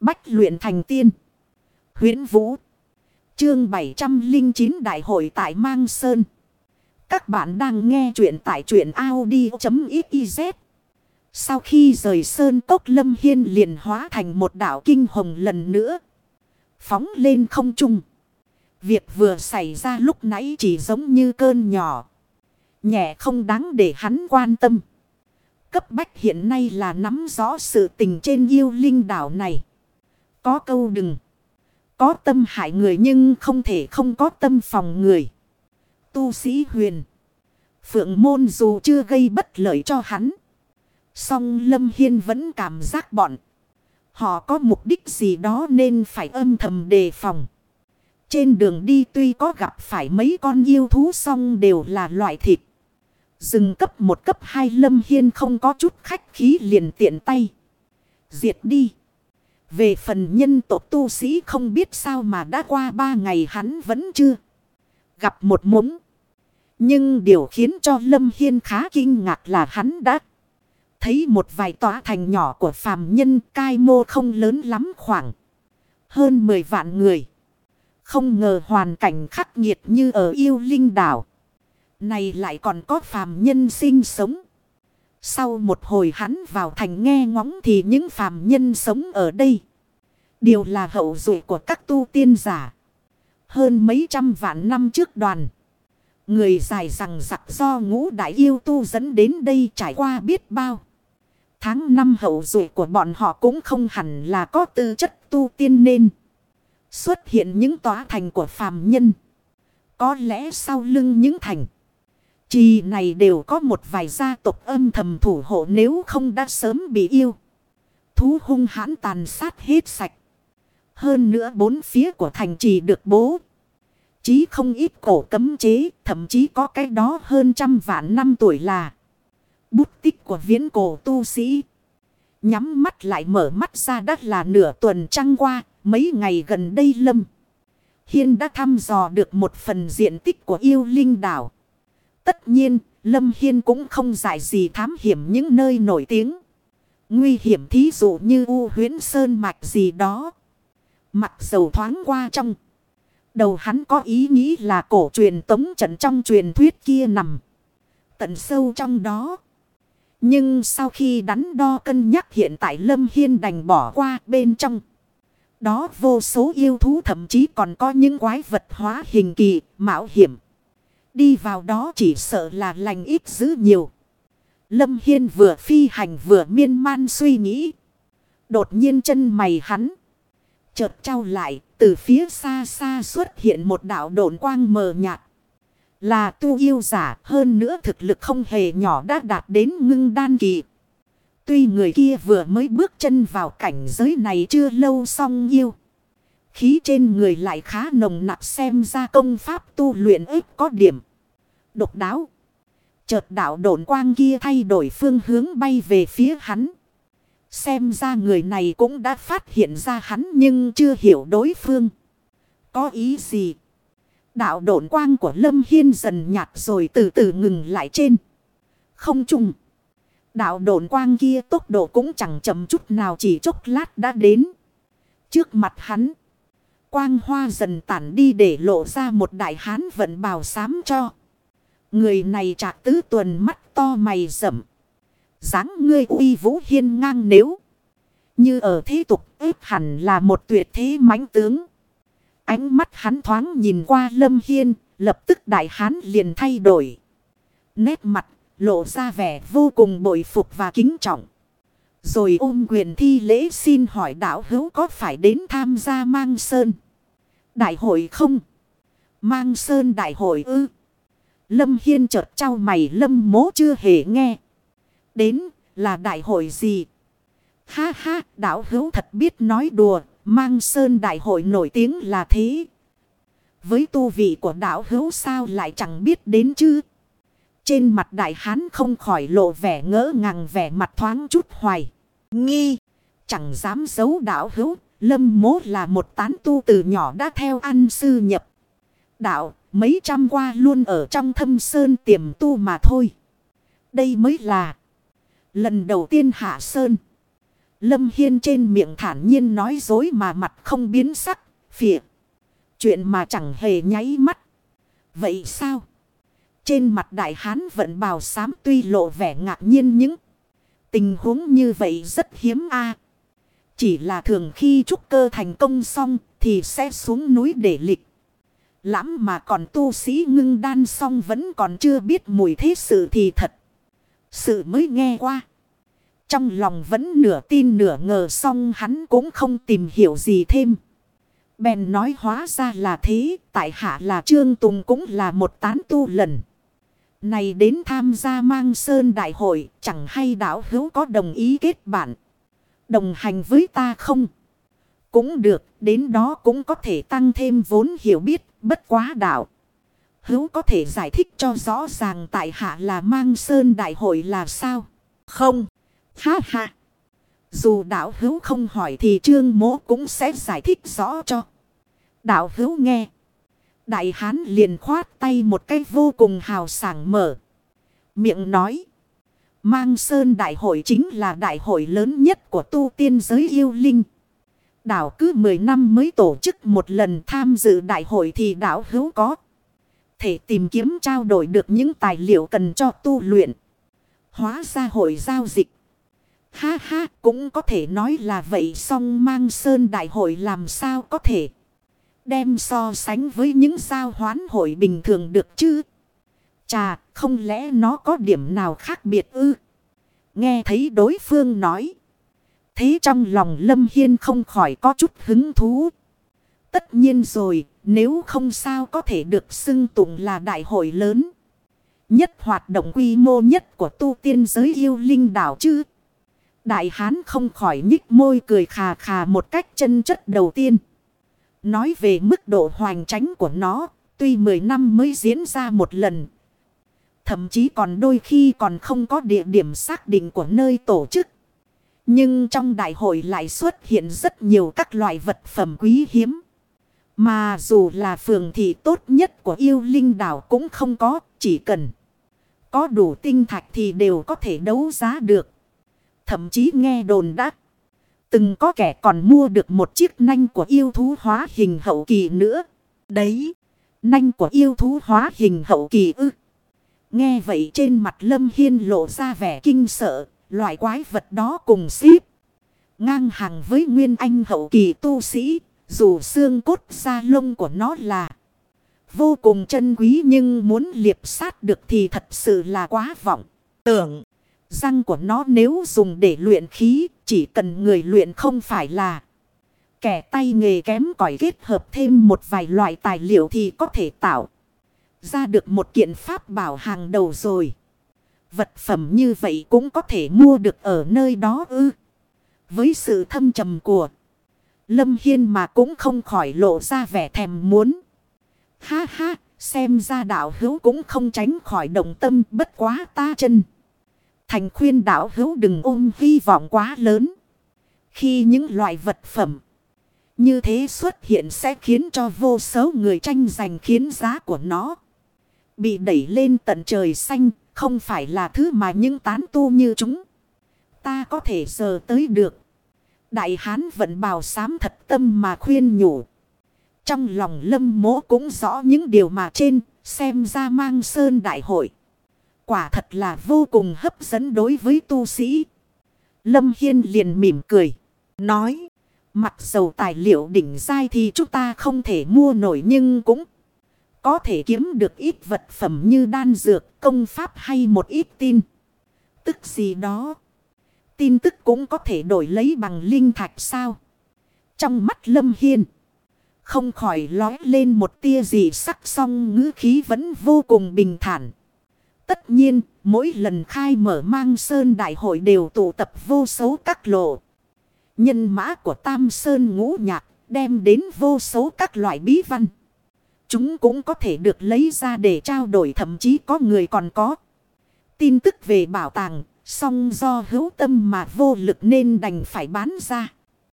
Bách luyện thành tiên. huyễn Vũ. Chương 709 Đại hội tại Mang Sơn. Các bạn đang nghe truyện tại truyện Audi.xyz. Sau khi rời Sơn Cốc Lâm Hiên liền hóa thành một đảo kinh hồng lần nữa. Phóng lên không trung. Việc vừa xảy ra lúc nãy chỉ giống như cơn nhỏ. Nhẹ không đáng để hắn quan tâm. Cấp bách hiện nay là nắm rõ sự tình trên yêu linh đảo này. Có câu đừng. Có tâm hại người nhưng không thể không có tâm phòng người. Tu sĩ huyền. Phượng môn dù chưa gây bất lợi cho hắn. Song Lâm Hiên vẫn cảm giác bọn. Họ có mục đích gì đó nên phải âm thầm đề phòng. Trên đường đi tuy có gặp phải mấy con yêu thú song đều là loại thịt. Dừng cấp một, cấp hai Lâm Hiên không có chút khách khí liền tiện tay. Diệt đi. Về phần nhân tộc tu sĩ không biết sao mà đã qua ba ngày hắn vẫn chưa gặp một mống. Nhưng điều khiến cho Lâm Hiên khá kinh ngạc là hắn đã thấy một vài tòa thành nhỏ của phàm nhân cai mô không lớn lắm khoảng hơn 10 vạn người. Không ngờ hoàn cảnh khắc nghiệt như ở yêu linh đảo. Này lại còn có phàm nhân sinh sống. Sau một hồi hắn vào thành nghe ngóng thì những phàm nhân sống ở đây. Đều là hậu duệ của các tu tiên giả. Hơn mấy trăm vạn năm trước đoàn. Người dài rằng giặc do ngũ đại yêu tu dẫn đến đây trải qua biết bao. Tháng năm hậu duệ của bọn họ cũng không hẳn là có tư chất tu tiên nên. Xuất hiện những tòa thành của phàm nhân. Có lẽ sau lưng những thành. Chỉ này đều có một vài gia tộc âm thầm thủ hộ nếu không đã sớm bị yêu. Thú hung hãn tàn sát hết sạch. Hơn nữa bốn phía của thành trì được bố. Chí không ít cổ cấm chế, thậm chí có cái đó hơn trăm vạn năm tuổi là. Bút tích của viễn cổ tu sĩ. Nhắm mắt lại mở mắt ra đất là nửa tuần trăng qua, mấy ngày gần đây lâm. Hiên đã thăm dò được một phần diện tích của yêu linh đảo. Tất nhiên, Lâm Hiên cũng không giải gì thám hiểm những nơi nổi tiếng. Nguy hiểm thí dụ như U huyến Sơn Mạch gì đó. Mặt dầu thoáng qua trong. Đầu hắn có ý nghĩ là cổ truyền tống trận trong truyền thuyết kia nằm. Tận sâu trong đó. Nhưng sau khi đắn đo cân nhắc hiện tại Lâm Hiên đành bỏ qua bên trong. Đó vô số yêu thú thậm chí còn có những quái vật hóa hình kỳ, mạo hiểm. Đi vào đó chỉ sợ là lành ít dữ nhiều. Lâm Hiên vừa phi hành vừa miên man suy nghĩ. Đột nhiên chân mày hắn. Chợt trao lại, từ phía xa xa xuất hiện một đạo độn quang mờ nhạt. Là tu yêu giả hơn nữa thực lực không hề nhỏ đã đạt đến ngưng đan kỳ. Tuy người kia vừa mới bước chân vào cảnh giới này chưa lâu xong yêu. Khí trên người lại khá nồng nặng xem ra công pháp tu luyện ít có điểm. Độc đáo. Chợt đạo độn quang kia thay đổi phương hướng bay về phía hắn. Xem ra người này cũng đã phát hiện ra hắn nhưng chưa hiểu đối phương. Có ý gì? Đạo độn quang của Lâm Hiên dần nhạt rồi từ từ ngừng lại trên. Không trùng. Đạo độn quang kia tốc độ cũng chẳng chậm chút nào, chỉ chốc lát đã đến. Trước mặt hắn. Quang hoa dần tản đi để lộ ra một đại hán vận bào sám cho. Người này trạc tứ tuần mắt to mày rậm dáng ngươi uy vũ hiên ngang nếu. Như ở thế tục ếp hẳn là một tuyệt thế mãnh tướng. Ánh mắt hắn thoáng nhìn qua lâm hiên, lập tức đại hán liền thay đổi. Nét mặt lộ ra vẻ vô cùng bội phục và kính trọng. Rồi ôm quyền thi lễ xin hỏi đạo hữu có phải đến tham gia mang sơn. Đại hội không? Mang sơn đại hội ư? Lâm Hiên chợt trao mày Lâm mố chưa hề nghe. Đến là đại hội gì? Ha ha, đạo hữu thật biết nói đùa, mang sơn đại hội nổi tiếng là thế. Với tu vị của đạo hữu sao lại chẳng biết đến chứ? Trên mặt đại hán không khỏi lộ vẻ ngỡ ngàng vẻ mặt thoáng chút hoài. Nghi, chẳng dám giấu đạo hữu, lâm mố là một tán tu từ nhỏ đã theo ăn sư nhập. Đạo, mấy trăm qua luôn ở trong thâm sơn tiềm tu mà thôi. Đây mới là lần đầu tiên hạ sơn. Lâm Hiên trên miệng thản nhiên nói dối mà mặt không biến sắc, phịa. Chuyện mà chẳng hề nháy mắt. Vậy sao? Trên mặt đại hán vận bào sám tuy lộ vẻ ngạc nhiên những tình huống như vậy rất hiếm a Chỉ là thường khi trúc cơ thành công xong thì sẽ xuống núi để lịch. Lãm mà còn tu sĩ ngưng đan xong vẫn còn chưa biết mùi thế sự thì thật. Sự mới nghe qua. Trong lòng vẫn nửa tin nửa ngờ xong hắn cũng không tìm hiểu gì thêm. Bèn nói hóa ra là thế, tại hạ là Trương Tùng cũng là một tán tu lần. Này đến tham gia mang sơn đại hội, chẳng hay đảo hữu có đồng ý kết bạn. Đồng hành với ta không? Cũng được, đến đó cũng có thể tăng thêm vốn hiểu biết, bất quá đạo. Hữu có thể giải thích cho rõ ràng tại hạ là mang sơn đại hội là sao? Không. Ha ha. Dù đạo hữu không hỏi thì trương mố cũng sẽ giải thích rõ cho. Đạo hữu nghe. Đại hán liền khoát tay một cái vô cùng hào sảng mở. Miệng nói. Mang Sơn Đại hội chính là đại hội lớn nhất của tu tiên giới yêu linh. Đảo cứ 10 năm mới tổ chức một lần tham dự đại hội thì đảo hữu có. Thể tìm kiếm trao đổi được những tài liệu cần cho tu luyện. Hóa ra hội giao dịch. Ha ha cũng có thể nói là vậy song mang Sơn Đại hội làm sao có thể. Đem so sánh với những giao hoán hội bình thường được chứ. Chà, không lẽ nó có điểm nào khác biệt ư? Nghe thấy đối phương nói. Thế trong lòng Lâm Hiên không khỏi có chút hứng thú. Tất nhiên rồi, nếu không sao có thể được xưng tụng là đại hội lớn. Nhất hoạt động quy mô nhất của tu tiên giới yêu linh đảo chứ. Đại hán không khỏi nhích môi cười khà khà một cách chân chất đầu tiên. Nói về mức độ hoành tránh của nó, tuy 10 năm mới diễn ra một lần. Thậm chí còn đôi khi còn không có địa điểm xác định của nơi tổ chức. Nhưng trong đại hội lại xuất hiện rất nhiều các loại vật phẩm quý hiếm. Mà dù là phường thị tốt nhất của yêu linh đảo cũng không có, chỉ cần có đủ tinh thạch thì đều có thể đấu giá được. Thậm chí nghe đồn đắc. Từng có kẻ còn mua được một chiếc nanh của yêu thú hóa hình hậu kỳ nữa. Đấy, nanh của yêu thú hóa hình hậu kỳ ư. Nghe vậy trên mặt Lâm Hiên lộ ra vẻ kinh sợ, loại quái vật đó cùng xíp. Ngang hàng với nguyên anh hậu kỳ tu sĩ, dù xương cốt da lông của nó là vô cùng chân quý nhưng muốn liệp sát được thì thật sự là quá vọng. Tưởng, răng của nó nếu dùng để luyện khí, chỉ cần người luyện không phải là kẻ tay nghề kém cỏi kết hợp thêm một vài loại tài liệu thì có thể tạo ra được một kiện pháp bảo hàng đầu rồi. Vật phẩm như vậy cũng có thể mua được ở nơi đó ư. Với sự thâm trầm của Lâm Hiên mà cũng không khỏi lộ ra vẻ thèm muốn. Ha ha, xem ra đạo hữu cũng không tránh khỏi động tâm bất quá ta chân. Thành khuyên đạo hữu đừng ôm hy vọng quá lớn. Khi những loại vật phẩm như thế xuất hiện sẽ khiến cho vô số người tranh giành khiến giá của nó bị đẩy lên tận trời xanh, không phải là thứ mà những tán tu như chúng. Ta có thể sờ tới được. Đại hán vẫn bào sám thật tâm mà khuyên nhủ. Trong lòng lâm Mỗ cũng rõ những điều mà trên, xem ra mang sơn đại hội. Quả thật là vô cùng hấp dẫn đối với tu sĩ. Lâm Hiên liền mỉm cười, nói. Mặc dầu tài liệu đỉnh dai thì chúng ta không thể mua nổi nhưng cũng có thể kiếm được ít vật phẩm như đan dược, công pháp hay một ít tin. Tức gì đó. Tin tức cũng có thể đổi lấy bằng linh thạch sao. Trong mắt Lâm Hiên. Không khỏi lói lên một tia gì sắc song ngữ khí vẫn vô cùng bình thản. Tất nhiên, mỗi lần khai mở mang sơn đại hội đều tụ tập vô số các lộ. Nhân mã của Tam Sơn ngũ nhạc đem đến vô số các loại bí văn. Chúng cũng có thể được lấy ra để trao đổi thậm chí có người còn có. Tin tức về bảo tàng, song do hữu tâm mà vô lực nên đành phải bán ra.